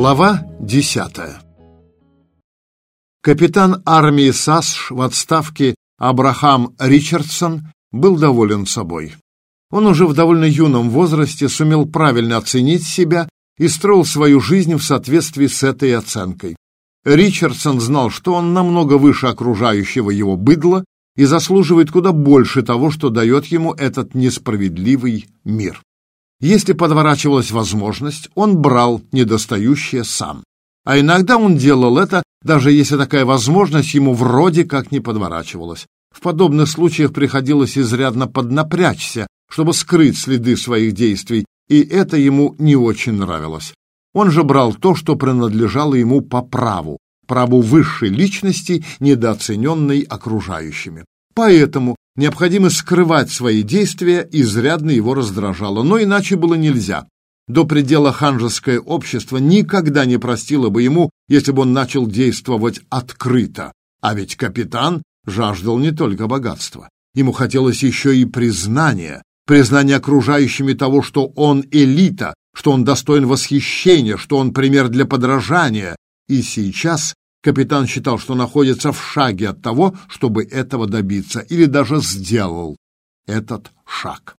Глава десятая Капитан армии САСШ в отставке Абрахам Ричардсон был доволен собой. Он уже в довольно юном возрасте сумел правильно оценить себя и строил свою жизнь в соответствии с этой оценкой. Ричардсон знал, что он намного выше окружающего его быдла и заслуживает куда больше того, что дает ему этот несправедливый мир. Если подворачивалась возможность, он брал недостающее сам. А иногда он делал это, даже если такая возможность ему вроде как не подворачивалась. В подобных случаях приходилось изрядно поднапрячься, чтобы скрыть следы своих действий, и это ему не очень нравилось. Он же брал то, что принадлежало ему по праву, праву высшей личности, недооцененной окружающими. Поэтому необходимо скрывать свои действия изрядно его раздражало, но иначе было нельзя. До предела ханжеское общество никогда не простило бы ему, если бы он начал действовать открыто. А ведь капитан жаждал не только богатства. Ему хотелось еще и признания, признания окружающими того, что он элита, что он достоин восхищения, что он пример для подражания. И сейчас Капитан считал, что находится в шаге от того, чтобы этого добиться, или даже сделал этот шаг.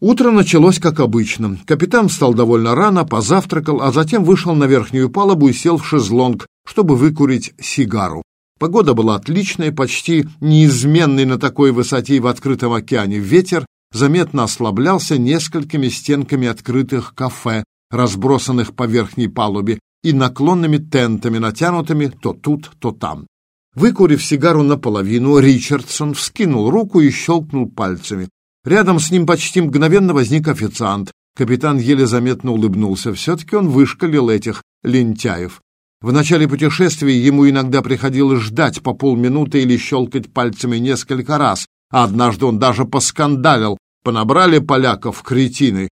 Утро началось как обычно. Капитан встал довольно рано, позавтракал, а затем вышел на верхнюю палубу и сел в шезлонг, чтобы выкурить сигару. Погода была отличная, почти неизменный на такой высоте и в открытом океане. Ветер заметно ослаблялся несколькими стенками открытых кафе, разбросанных по верхней палубе, и наклонными тентами, натянутыми то тут, то там. Выкурив сигару наполовину, Ричардсон вскинул руку и щелкнул пальцами. Рядом с ним почти мгновенно возник официант. Капитан еле заметно улыбнулся. Все-таки он вышкалил этих лентяев. В начале путешествия ему иногда приходилось ждать по полминуты или щелкать пальцами несколько раз, а однажды он даже поскандалил. Понабрали поляков кретины.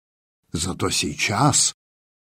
Зато сейчас...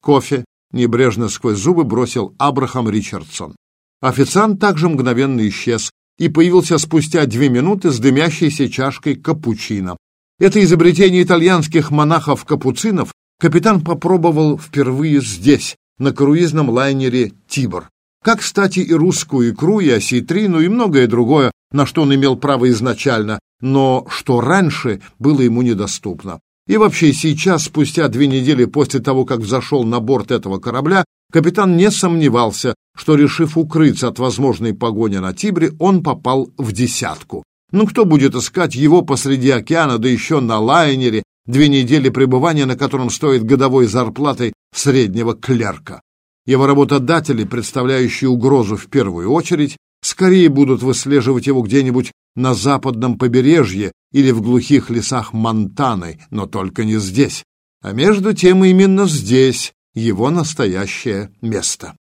Кофе, Небрежно сквозь зубы бросил Абрахам Ричардсон. Официант также мгновенно исчез и появился спустя две минуты с дымящейся чашкой капучино. Это изобретение итальянских монахов-капуцинов капитан попробовал впервые здесь, на круизном лайнере «Тибр». Как, кстати, и русскую икру, и осетрину, и многое другое, на что он имел право изначально, но что раньше было ему недоступно. И вообще сейчас, спустя две недели после того, как взошел на борт этого корабля, капитан не сомневался, что, решив укрыться от возможной погони на Тибре, он попал в десятку. Ну кто будет искать его посреди океана, да еще на лайнере, две недели пребывания на котором стоит годовой зарплатой среднего клерка? Его работодатели, представляющие угрозу в первую очередь, скорее будут выслеживать его где-нибудь на западном побережье или в глухих лесах Монтаны, но только не здесь. А между тем именно здесь его настоящее место.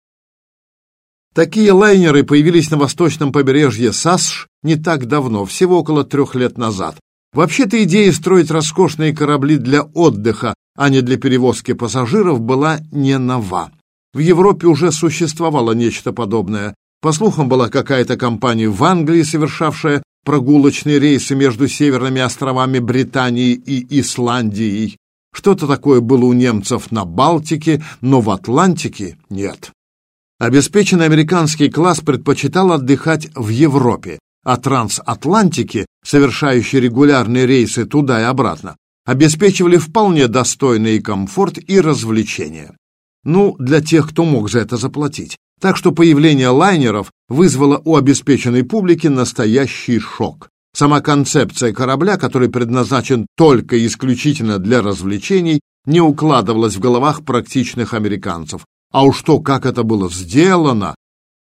Такие лайнеры появились на восточном побережье САСШ не так давно, всего около трех лет назад. Вообще-то идея строить роскошные корабли для отдыха, а не для перевозки пассажиров, была не нова. В Европе уже существовало нечто подобное. По слухам, была какая-то компания в Англии, совершавшая прогулочные рейсы между северными островами Британии и Исландией. Что-то такое было у немцев на Балтике, но в Атлантике нет. Обеспеченный американский класс предпочитал отдыхать в Европе, а трансатлантики, совершающие регулярные рейсы туда и обратно, обеспечивали вполне достойный комфорт и развлечения. Ну, для тех, кто мог за это заплатить. Так что появление лайнеров вызвало у обеспеченной публики настоящий шок. Сама концепция корабля, который предназначен только и исключительно для развлечений, не укладывалась в головах практичных американцев. А уж то, как это было сделано!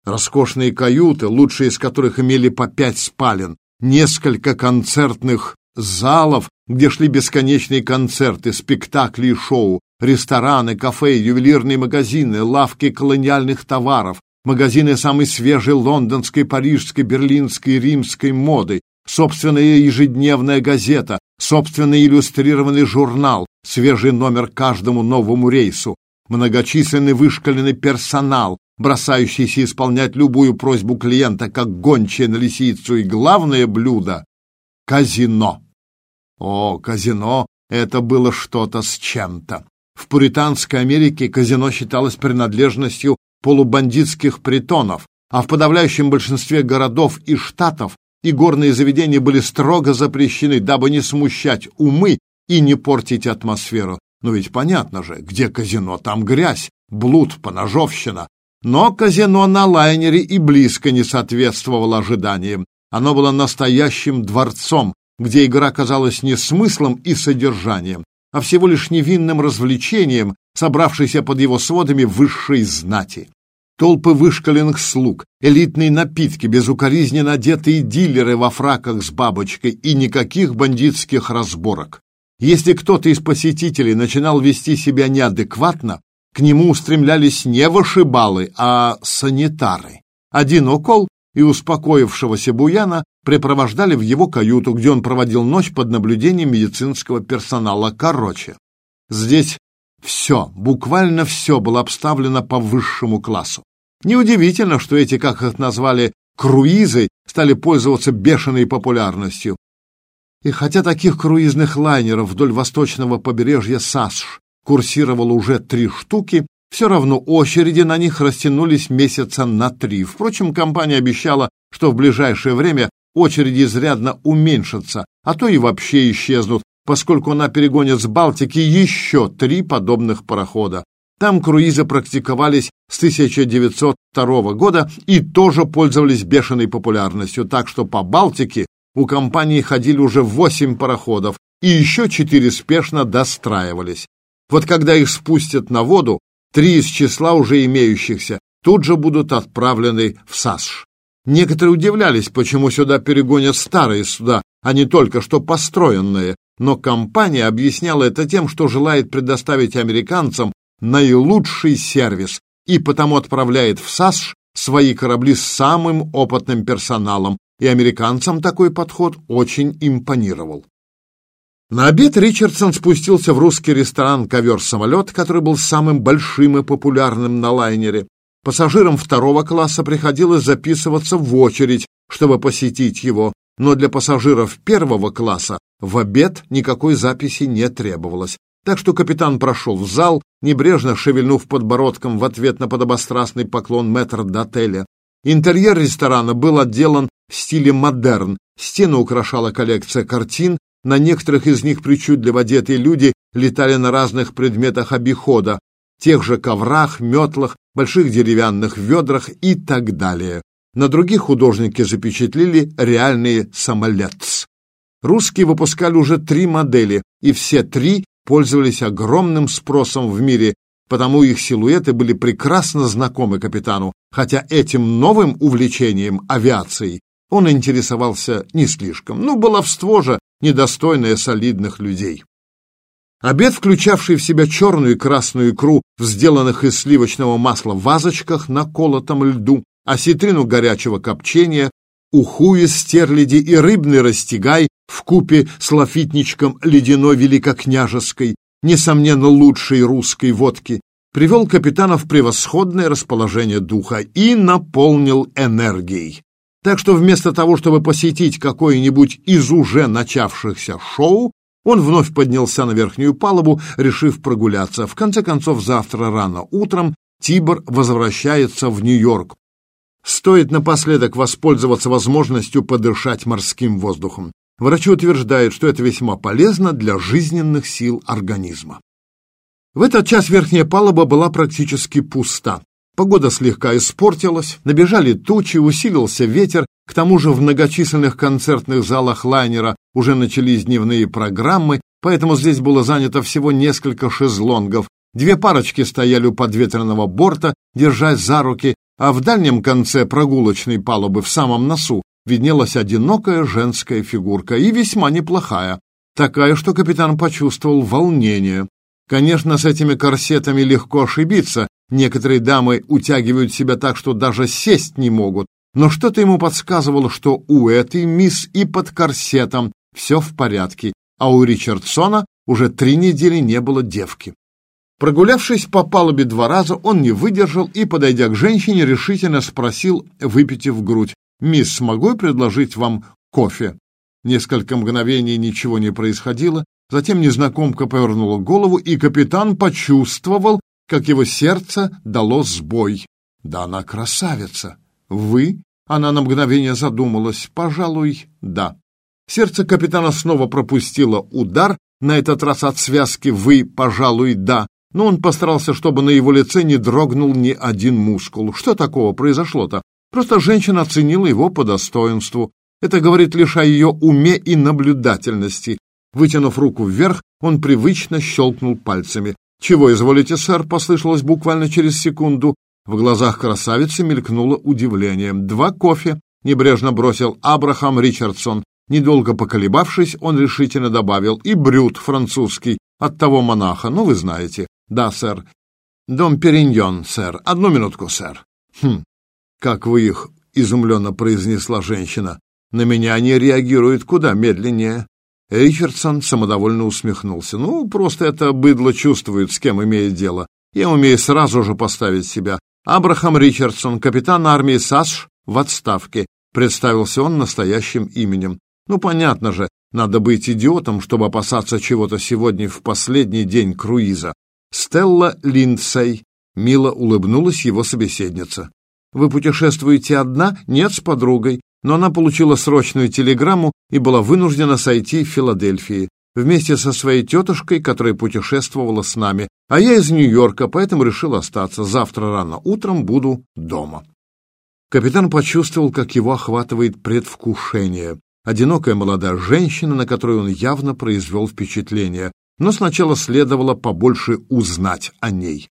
Роскошные каюты, лучшие из которых имели по пять спален, несколько концертных залов, где шли бесконечные концерты, спектакли и шоу, рестораны, кафе, ювелирные магазины, лавки колониальных товаров, магазины самой свежей лондонской, парижской, берлинской, римской моды, собственная ежедневная газета, собственный иллюстрированный журнал, свежий номер каждому новому рейсу, многочисленный вышкаленный персонал, бросающийся исполнять любую просьбу клиента, как гончая на лисицу, и главное блюдо — казино. О, казино — это было что-то с чем-то. В пуританской Америке казино считалось принадлежностью полубандитских притонов, а в подавляющем большинстве городов и штатов и горные заведения были строго запрещены, дабы не смущать умы и не портить атмосферу. Но ведь понятно же, где казино, там грязь, блуд, поножовщина. Но казино на лайнере и близко не соответствовало ожиданиям. Оно было настоящим дворцом, где игра казалась не смыслом и содержанием, а всего лишь невинным развлечением, собравшейся под его сводами высшей знати. Толпы вышкаленных слуг, элитные напитки, безукоризненно одетые дилеры во фраках с бабочкой и никаких бандитских разборок. Если кто-то из посетителей начинал вести себя неадекватно, к нему устремлялись не вышибалы, а санитары. Один укол, и успокоившегося Буяна припровождали в его каюту, где он проводил ночь под наблюдением медицинского персонала. Короче, здесь все, буквально все было обставлено по высшему классу. Неудивительно, что эти, как их назвали, круизы стали пользоваться бешеной популярностью. И хотя таких круизных лайнеров вдоль восточного побережья САСШ курсировало уже три штуки, все равно очереди на них растянулись месяца на три. Впрочем, компания обещала, что в ближайшее время очереди изрядно уменьшатся, а то и вообще исчезнут, поскольку она перегонит с Балтики еще три подобных парохода. Там круизы практиковались с 1902 года и тоже пользовались бешеной популярностью, так что по Балтике у компании ходили уже восемь пароходов, и еще четыре спешно достраивались. Вот когда их спустят на воду, три из числа уже имеющихся тут же будут отправлены в САСШ. Некоторые удивлялись, почему сюда перегонят старые суда, а не только что построенные, но компания объясняла это тем, что желает предоставить американцам наилучший сервис и потому отправляет в САСШ свои корабли с самым опытным персоналом, и американцам такой подход очень импонировал. На обед Ричардсон спустился в русский ресторан «Ковер-самолет», который был самым большим и популярным на лайнере. Пассажирам второго класса приходилось записываться в очередь, чтобы посетить его, но для пассажиров первого класса в обед никакой записи не требовалось. Так что капитан прошел в зал, небрежно шевельнув подбородком в ответ на подобострастный поклон метр-дотеля. Интерьер ресторана был отделан в стиле модерн, стену украшала коллекция картин, на некоторых из них причудливо одетые люди летали на разных предметах обихода, тех же коврах, метлах, больших деревянных ведрах и так далее. На других художники запечатлели реальные самолетс. Русские выпускали уже три модели, и все три пользовались огромным спросом в мире, потому их силуэты были прекрасно знакомы капитану, хотя этим новым увлечением авиацией он интересовался не слишком. Ну, баловство же, недостойное солидных людей. Обед, включавший в себя черную и красную икру в сделанных из сливочного масла вазочках на колотом льду, осетрину горячего копчения, уху из стерляди и рыбный растягай в купе с лафитничком ледяной великокняжеской, несомненно лучшей русской водки, привел капитана в превосходное расположение духа и наполнил энергией. Так что вместо того, чтобы посетить какое-нибудь из уже начавшихся шоу, он вновь поднялся на верхнюю палубу, решив прогуляться. В конце концов, завтра рано утром Тибор возвращается в Нью-Йорк. Стоит напоследок воспользоваться возможностью подышать морским воздухом. Врачи утверждают, что это весьма полезно для жизненных сил организма. В этот час верхняя палуба была практически пуста. Погода слегка испортилась, набежали тучи, усилился ветер, к тому же в многочисленных концертных залах лайнера уже начались дневные программы, поэтому здесь было занято всего несколько шезлонгов. Две парочки стояли у подветренного борта, держась за руки, а в дальнем конце прогулочной палубы, в самом носу, виднелась одинокая женская фигурка, и весьма неплохая, такая, что капитан почувствовал волнение. Конечно, с этими корсетами легко ошибиться, некоторые дамы утягивают себя так, что даже сесть не могут, но что-то ему подсказывало, что у этой мисс и под корсетом все в порядке, а у Ричардсона уже три недели не было девки. Прогулявшись по палубе два раза, он не выдержал и, подойдя к женщине, решительно спросил, выпитив грудь, «Мисс, могу я предложить вам кофе?» Несколько мгновений ничего не происходило, Затем незнакомка повернула голову, и капитан почувствовал, как его сердце дало сбой. Да она красавица. Вы? Она на мгновение задумалась. Пожалуй, да. Сердце капитана снова пропустило удар, на этот раз от связки «вы, пожалуй, да», но он постарался, чтобы на его лице не дрогнул ни один мускул. Что такого произошло-то? Просто женщина оценила его по достоинству. Это говорит лишь о ее уме и наблюдательности. Вытянув руку вверх, он привычно щелкнул пальцами. «Чего изволите, сэр?» — послышалось буквально через секунду. В глазах красавицы мелькнуло удивление. «Два кофе», — небрежно бросил Абрахам Ричардсон. Недолго поколебавшись, он решительно добавил. «И брют французский от того монаха, ну вы знаете». «Да, сэр». «Дом Периньон, сэр. Одну минутку, сэр». «Хм, как вы их?» — изумленно произнесла женщина. «На меня они реагируют куда медленнее». Ричардсон самодовольно усмехнулся. «Ну, просто это быдло чувствует, с кем имеет дело. Я умею сразу же поставить себя. Абрахам Ричардсон, капитан армии САСШ в отставке, представился он настоящим именем. Ну, понятно же, надо быть идиотом, чтобы опасаться чего-то сегодня в последний день круиза. Стелла Линдсей мило улыбнулась его собеседница. «Вы путешествуете одна?» «Нет, с подругой. Но она получила срочную телеграмму и была вынуждена сойти в Филадельфии вместе со своей тетушкой, которая путешествовала с нами, а я из Нью-Йорка, поэтому решил остаться. Завтра рано утром буду дома. Капитан почувствовал, как его охватывает предвкушение. Одинокая молодая женщина, на которую он явно произвел впечатление, но сначала следовало побольше узнать о ней.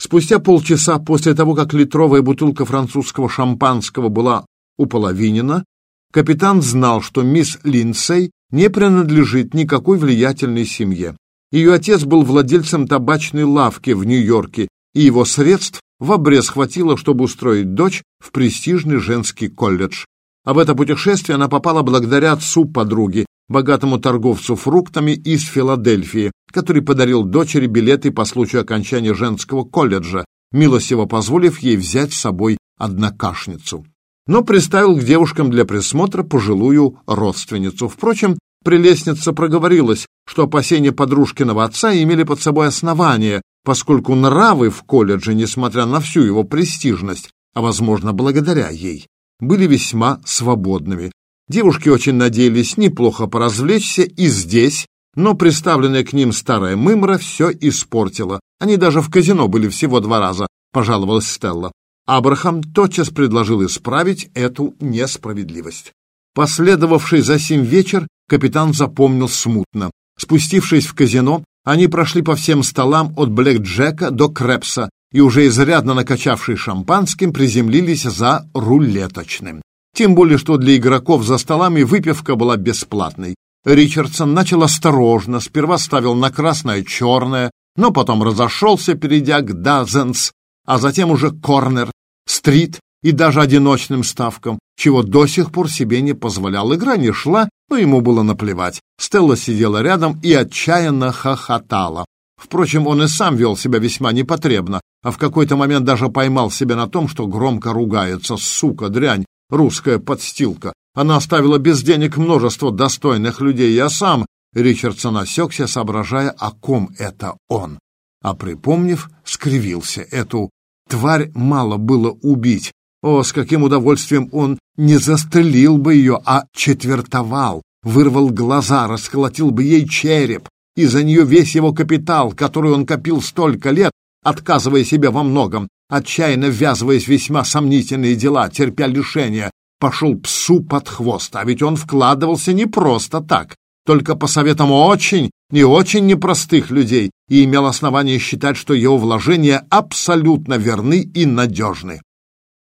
Спустя полчаса после того, как литровая бутылка французского шампанского была уполовинена, капитан знал, что мисс Линдсей не принадлежит никакой влиятельной семье. Ее отец был владельцем табачной лавки в Нью-Йорке, и его средств в обрез хватило, чтобы устроить дочь в престижный женский колледж. А в это путешествие она попала благодаря отцу подруги, богатому торговцу фруктами из Филадельфии, который подарил дочери билеты по случаю окончания женского колледжа, милостиво позволив ей взять с собой однокашницу но приставил к девушкам для присмотра пожилую родственницу. Впрочем, прелестница проговорилась, что опасения подружкиного отца имели под собой основания, поскольку нравы в колледже, несмотря на всю его престижность, а, возможно, благодаря ей, были весьма свободными. Девушки очень надеялись неплохо поразвлечься и здесь, но приставленная к ним старая мымра все испортила. Они даже в казино были всего два раза, пожаловалась Стелла. Абрахам тотчас предложил исправить эту несправедливость. Последовавший за сим вечер капитан запомнил смутно. Спустившись в казино, они прошли по всем столам от блэк-джека до крепса и уже изрядно накачавшись шампанским, приземлились за рулеточным. Тем более, что для игроков за столами выпивка была бесплатной. Ричардсон начал осторожно, сперва ставил на красное-черное, но потом разошелся, перейдя к дазенс, а затем уже корнер, стрит и даже одиночным ставкам, чего до сих пор себе не позволял. Игра не шла, но ему было наплевать. Стелла сидела рядом и отчаянно хохотала. Впрочем, он и сам вел себя весьма непотребно, а в какой-то момент даже поймал себя на том, что громко ругается. Сука, дрянь, русская подстилка. Она оставила без денег множество достойных людей. Я сам... Ричардсон осекся, соображая, о ком это он а припомнив, скривился. Эту тварь мало было убить. О, с каким удовольствием он не застрелил бы ее, а четвертовал, вырвал глаза, расколотил бы ей череп, и за нее весь его капитал, который он копил столько лет, отказывая себе во многом, отчаянно ввязываясь в весьма сомнительные дела, терпя лишения, пошел псу под хвост, а ведь он вкладывался не просто так, только по советам очень не очень непростых людей и имел основание считать, что его вложения абсолютно верны и надежны.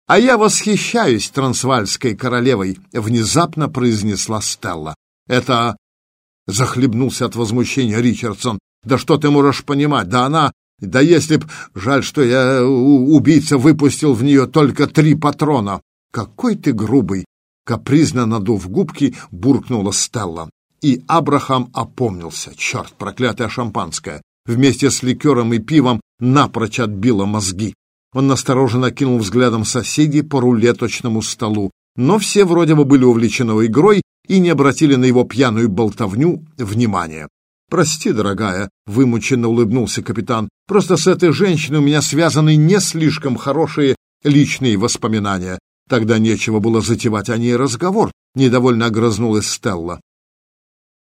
«А я восхищаюсь трансвальской королевой», — внезапно произнесла Стелла. «Это...» — захлебнулся от возмущения Ричардсон. «Да что ты можешь понимать? Да она... Да если б... Жаль, что я, убийца, выпустил в нее только три патрона». «Какой ты грубый!» — капризно надув губки, буркнула Стелла. И Абрахам опомнился. Черт, проклятое шампанское! Вместе с ликером и пивом напрочь отбило мозги. Он настороженно кинул взглядом соседей по рулеточному столу, но все вроде бы были увлечены игрой и не обратили на его пьяную болтовню внимания. «Прости, дорогая», — вымученно улыбнулся капитан, «просто с этой женщиной у меня связаны не слишком хорошие личные воспоминания. Тогда нечего было затевать о ней разговор», — недовольно огрызнулась Стелла.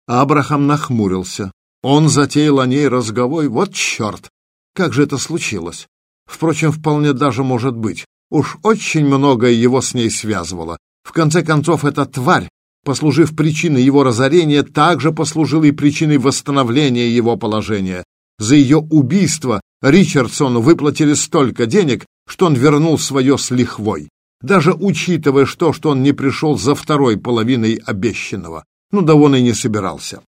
Абрахам нахмурился. Он затеял о ней разговор, вот черт! Как же это случилось? Впрочем, вполне даже может быть. Уж очень многое его с ней связывало. В конце концов, эта тварь, послужив причиной его разорения, также послужила и причиной восстановления его положения. За ее убийство Ричардсону выплатили столько денег, что он вернул свое с лихвой. Даже учитывая что, что он не пришел за второй половиной обещанного. Ну да он и не собирался.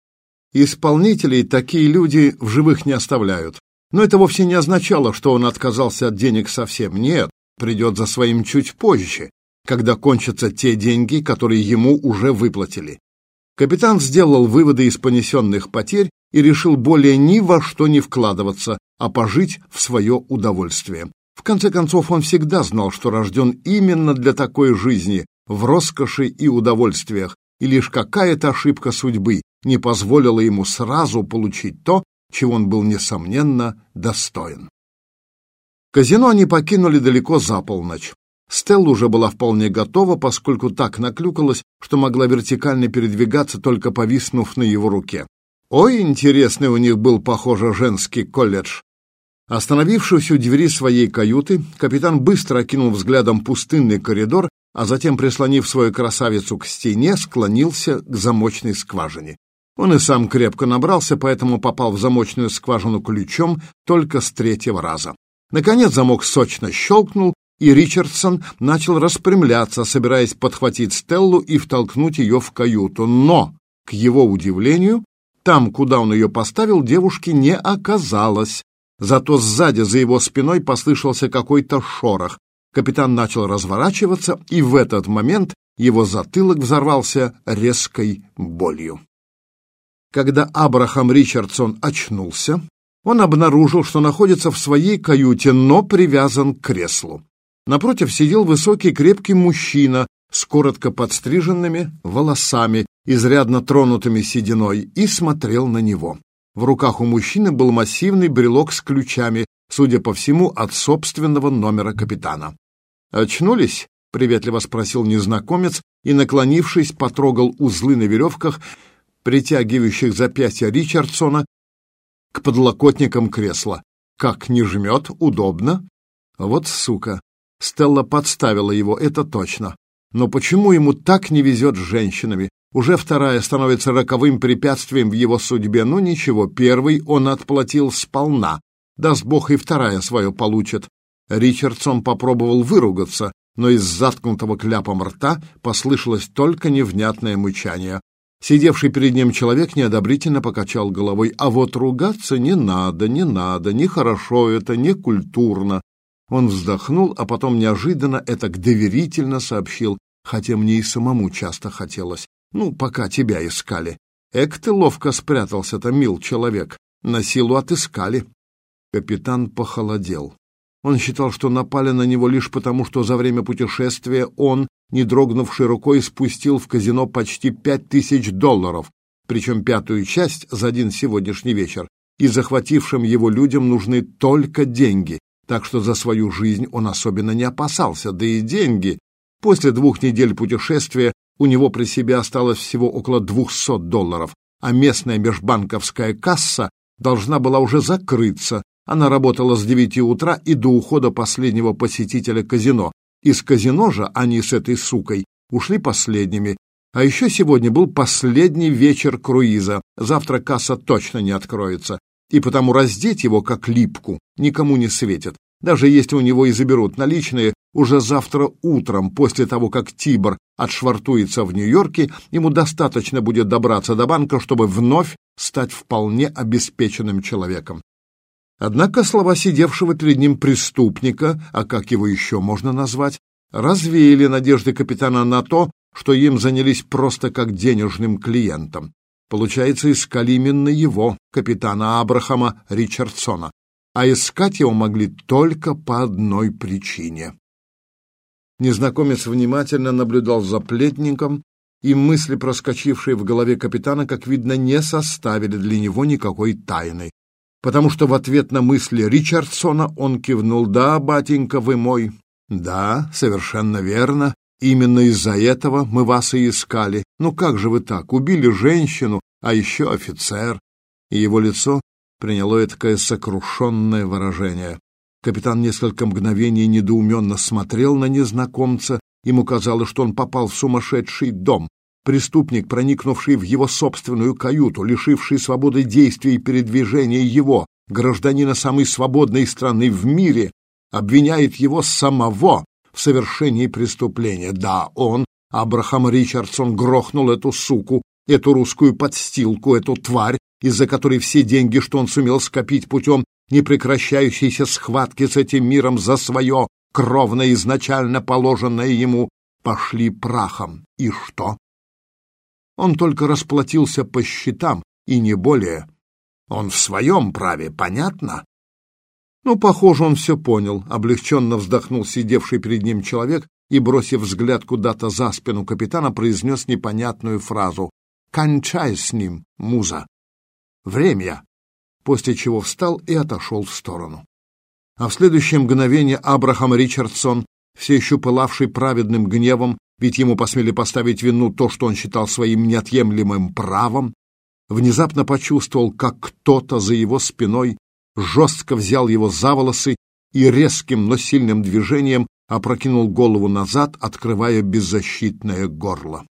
Исполнителей такие люди в живых не оставляют. Но это вовсе не означало, что он отказался от денег совсем. Нет, придет за своим чуть позже, когда кончатся те деньги, которые ему уже выплатили. Капитан сделал выводы из понесенных потерь и решил более ни во что не вкладываться, а пожить в свое удовольствие. В конце концов, он всегда знал, что рожден именно для такой жизни, в роскоши и удовольствиях, и лишь какая-то ошибка судьбы не позволила ему сразу получить то, чего он был, несомненно, достоин. Казино они покинули далеко за полночь. Стелла уже была вполне готова, поскольку так наклюкалась, что могла вертикально передвигаться, только повиснув на его руке. Ой, интересный у них был, похоже, женский колледж. Остановившись у двери своей каюты, капитан быстро окинул взглядом пустынный коридор, а затем, прислонив свою красавицу к стене, склонился к замочной скважине. Он и сам крепко набрался, поэтому попал в замочную скважину ключом только с третьего раза. Наконец замок сочно щелкнул, и Ричардсон начал распрямляться, собираясь подхватить Стеллу и втолкнуть ее в каюту. Но, к его удивлению, там, куда он ее поставил, девушки не оказалось. Зато сзади, за его спиной, послышался какой-то шорох. Капитан начал разворачиваться, и в этот момент его затылок взорвался резкой болью. Когда Абрахам Ричардсон очнулся, он обнаружил, что находится в своей каюте, но привязан к креслу. Напротив сидел высокий крепкий мужчина с коротко подстриженными волосами, изрядно тронутыми сединой, и смотрел на него. В руках у мужчины был массивный брелок с ключами, судя по всему, от собственного номера капитана. «Очнулись?» — приветливо спросил незнакомец и, наклонившись, потрогал узлы на веревках, притягивающих запястья Ричардсона к подлокотникам кресла. Как не жмет, удобно. Вот сука. Стелла подставила его, это точно. Но почему ему так не везет с женщинами? Уже вторая становится роковым препятствием в его судьбе. Ну ничего, первый он отплатил сполна. Даст бог и вторая свое получит. Ричардсон попробовал выругаться, но из заткнутого кляпом рта послышалось только невнятное мычание. Сидевший перед ним человек неодобрительно покачал головой. «А вот ругаться не надо, не надо, нехорошо это, не культурно». Он вздохнул, а потом неожиданно это доверительно сообщил, хотя мне и самому часто хотелось. «Ну, пока тебя искали. Эк ты ловко спрятался-то, мил человек. На силу отыскали». Капитан похолодел. Он считал, что напали на него лишь потому, что за время путешествия он, не дрогнувшей рукой, спустил в казино почти пять тысяч долларов, причем пятую часть за один сегодняшний вечер, и захватившим его людям нужны только деньги, так что за свою жизнь он особенно не опасался, да и деньги. После двух недель путешествия у него при себе осталось всего около двухсот долларов, а местная межбанковская касса должна была уже закрыться, она работала с девяти утра и до ухода последнего посетителя казино. Из казино же они с этой сукой ушли последними. А еще сегодня был последний вечер круиза. Завтра касса точно не откроется. И потому раздеть его как липку никому не светит. Даже если у него и заберут наличные, уже завтра утром, после того, как Тибор отшвартуется в Нью-Йорке, ему достаточно будет добраться до банка, чтобы вновь стать вполне обеспеченным человеком. Однако слова сидевшего перед ним преступника, а как его еще можно назвать, развеяли надежды капитана на то, что им занялись просто как денежным клиентом. Получается, искали именно его, капитана Абрахама Ричардсона, а искать его могли только по одной причине. Незнакомец внимательно наблюдал за плетником, и мысли, проскочившие в голове капитана, как видно, не составили для него никакой тайны, потому что в ответ на мысли Ричардсона он кивнул «Да, батенька, вы мой». «Да, совершенно верно. Именно из-за этого мы вас и искали. Ну как же вы так? Убили женщину, а еще офицер». И его лицо приняло этакое сокрушенное выражение. Капитан несколько мгновений недоуменно смотрел на незнакомца. Ему казалось, что он попал в сумасшедший дом. Преступник, проникнувший в его собственную каюту, лишивший свободы действий и передвижения его, гражданина самой свободной страны в мире, обвиняет его самого в совершении преступления. Да, он, Абрахам Ричардсон, грохнул эту суку, эту русскую подстилку, эту тварь, из-за которой все деньги, что он сумел скопить путем непрекращающейся схватки с этим миром за свое, кровное изначально положенное ему, пошли прахом. И что? Он только расплатился по счетам, и не более. Он в своем праве, понятно? Ну, похоже, он все понял, облегченно вздохнул сидевший перед ним человек и, бросив взгляд куда-то за спину капитана, произнес непонятную фразу «Кончай с ним, муза! Время!» После чего встал и отошел в сторону. А в следующее мгновение Абрахам Ричардсон, все еще пылавший праведным гневом, ведь ему посмели поставить вину то, что он считал своим неотъемлемым правом, внезапно почувствовал, как кто-то за его спиной жестко взял его за волосы и резким, но сильным движением опрокинул голову назад, открывая беззащитное горло.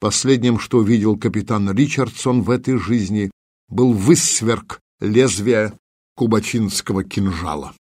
Последним, что увидел капитан Ричардсон в этой жизни, был высверк лезвия кубачинского кинжала.